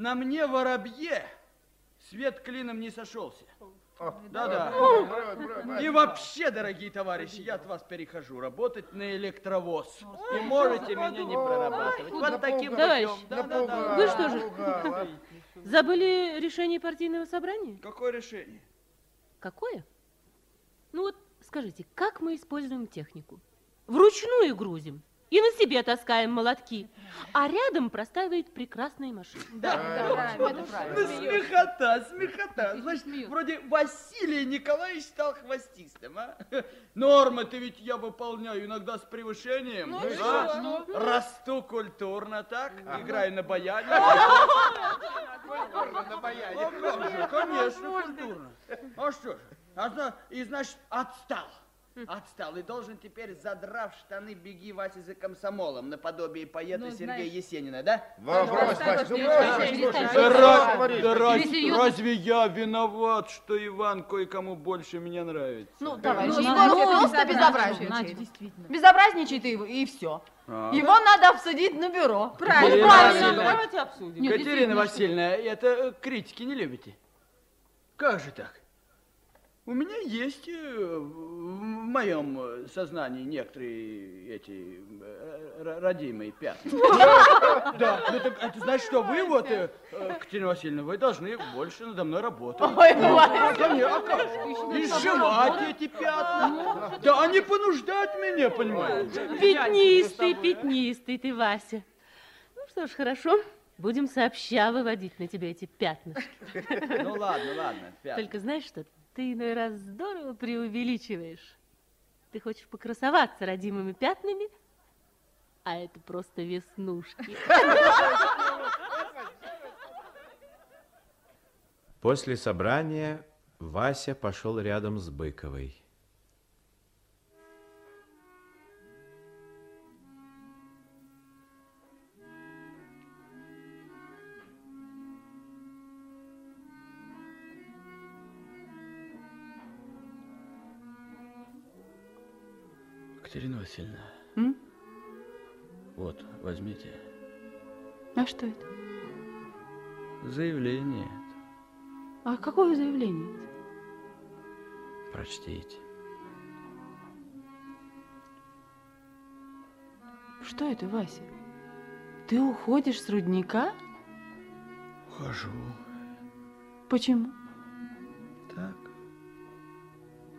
на мне воробье свет клином не сошелся. Да-да. И вообще, дорогие товарищи, я от вас перехожу работать на электровоз. И можете меня не прорабатывать. Вот таким Товарищ, путем. Да-да-да. Вы что же, забыли решение партийного собрания? Какое решение? Какое? Ну вот скажите, как мы используем технику? Вручную грузим и на себе таскаем молотки, а рядом простаивает прекрасная машина. Да, Ну, смехота, смехота. Значит, вроде Василий Николаевич стал хвостистым, а? Нормы-то ведь я выполняю иногда с превышением. Ну, а? Расту культурно, так? Играю на баяне. Конечно, конечно, культурно. А что же? А и значит, отстал. Отстал и должен теперь, задрав штаны, беги, Вася, за комсомолом, наподобие поэта Ну, Сергея знаешь- Есенина, да? Во, брось, Вася, ну брось, ты разве я виноват, что Иван кое-кому больше меня нравится? Ну, товарищ, Ну, значит, просто безобразничает. безобразничает. действительно. Безобразничает и, и все. А. Его надо обсудить на бюро. Правильно. Правильно. Давайте обсудим. Катерина Васильевна, это э, критики не любите? Как же так? У меня есть э, в моем э, сознании некоторые эти э, родимые пятна. Да, ну так это значит, что вы вот, Катерина Васильевна, вы должны больше надо мной работать. Ой, Вася. Конечно, а как? Изживать эти пятна. Да, они понуждают меня, понимаете? Пятнистый, пятнистый ты, Вася. Ну что ж, хорошо. Будем сообща выводить на тебя эти пятнышки. Ну ладно, ладно, пятна. Только знаешь что, ты иной раз здорово преувеличиваешь. Ты хочешь покрасоваться родимыми пятнами, а это просто веснушки. После собрания Вася пошел рядом с Быковой. Катерина Васильевна, М? вот, возьмите А что это? заявление. А какое заявление? Прочтите. Что это, Вася? Ты уходишь с рудника? Ухожу. Почему? Так.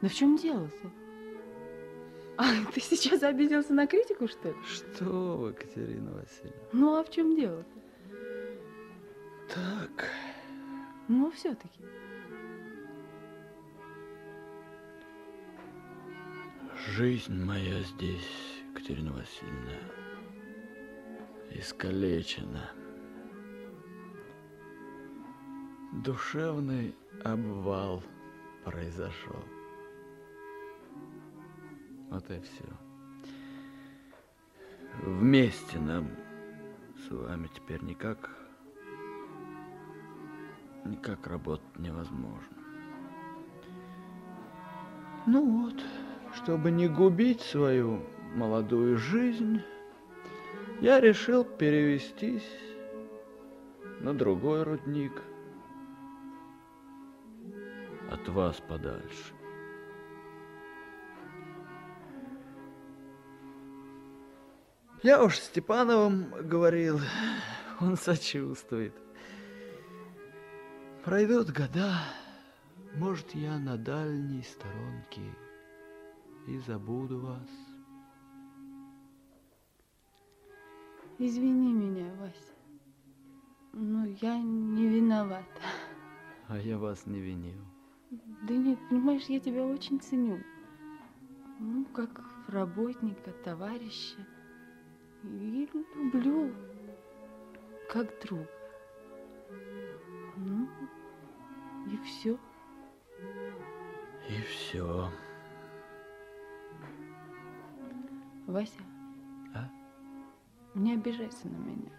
Да в чем дело-то? А ты сейчас обиделся на критику, что ли? Что вы, Катерина Васильевна? Ну, а в чем дело-то? Так. Ну, все-таки. Жизнь моя здесь, Катерина Васильевна, искалечена. Душевный обвал произошел. Вот и все. Вместе нам с вами теперь никак, никак работать невозможно. Ну вот, чтобы не губить свою молодую жизнь, я решил перевестись на другой рудник. От вас подальше. Я уж Степановым говорил, он сочувствует. Пройдут года, может, я на дальней сторонке и забуду вас. Извини меня, Вася. Ну, я не виновата. А я вас не винил. Да нет, понимаешь, я тебя очень ценю. Ну, как работника, товарища. И люблю, как друг. Ну, и все. И все. Вася. А? Не обижайся на меня,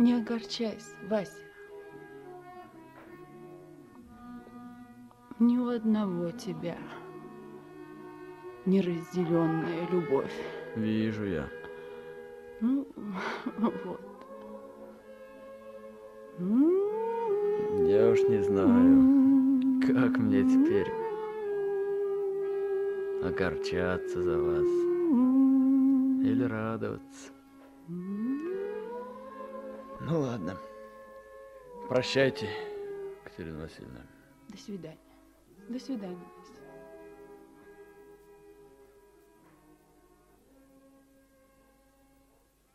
Не огорчайся, Вася. Ни у одного тебя неразделенная любовь. Вижу я. Ну, вот. Я уж не знаю, как мне теперь огорчаться за вас или радоваться. Ну ладно. Прощайте, Катерина Васильевна. До свидания. До свидания.